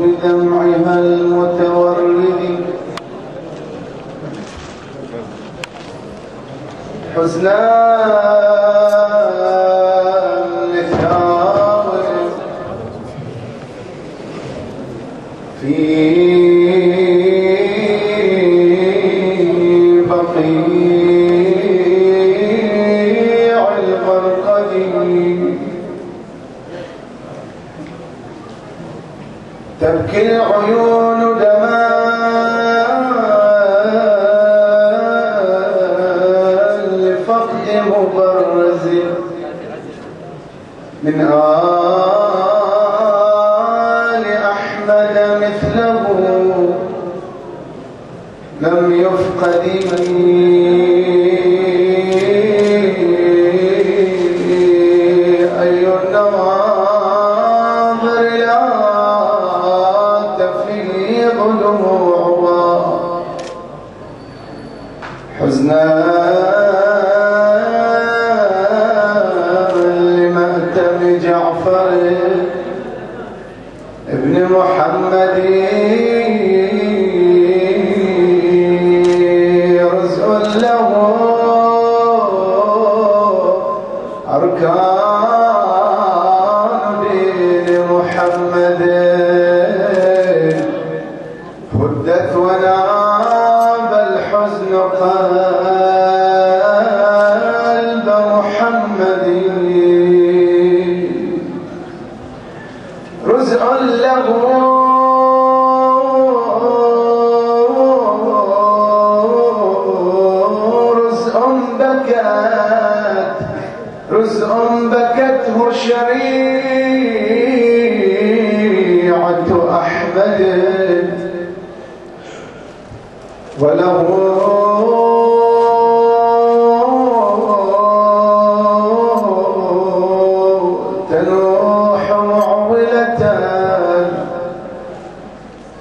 بدمعها المتورد تبكي العيون دماء لفقد مبرز من آل أحمد مثله لم يفقد أي حزنا لمأتم جعفر ابن محمد رزق له أركان. محمد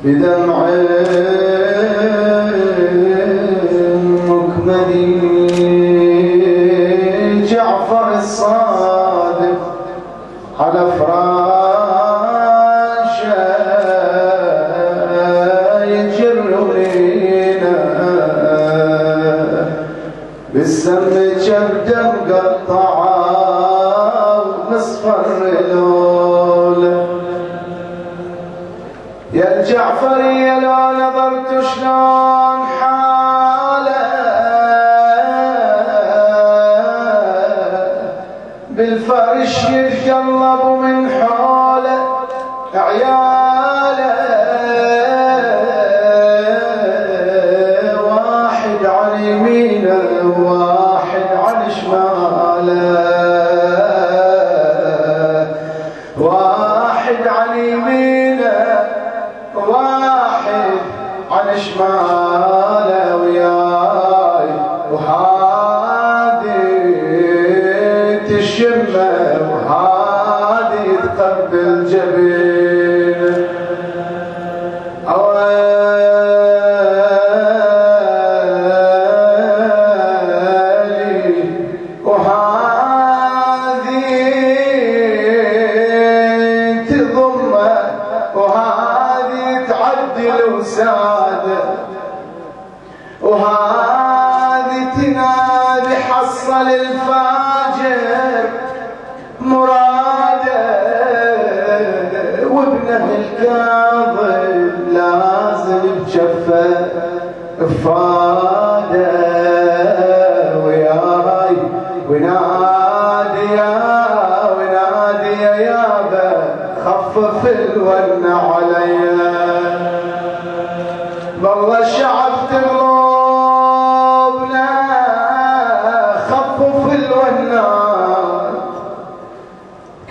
بدمع مكمل جعفر الصادق على فراشه يجر لينا. بالسم جبدا مقطعه يا الجعفري لو نظرت شلون حاله. بالفرش يتقلب من حوله عياله. واحد عن يمينه واحد عن شماله. واحد عن يمينه شماله وياي وهادي تقبل وهذه وساده وهذه تنادي حصل الفاجر مراده وابنه الكاظم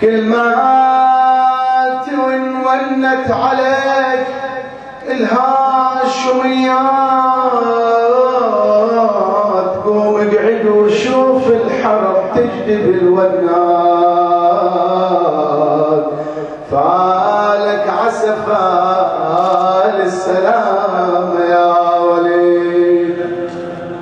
كل ما تونت عليك الهاشميات قوم اقعد وشوف الحرب تجذب الونات.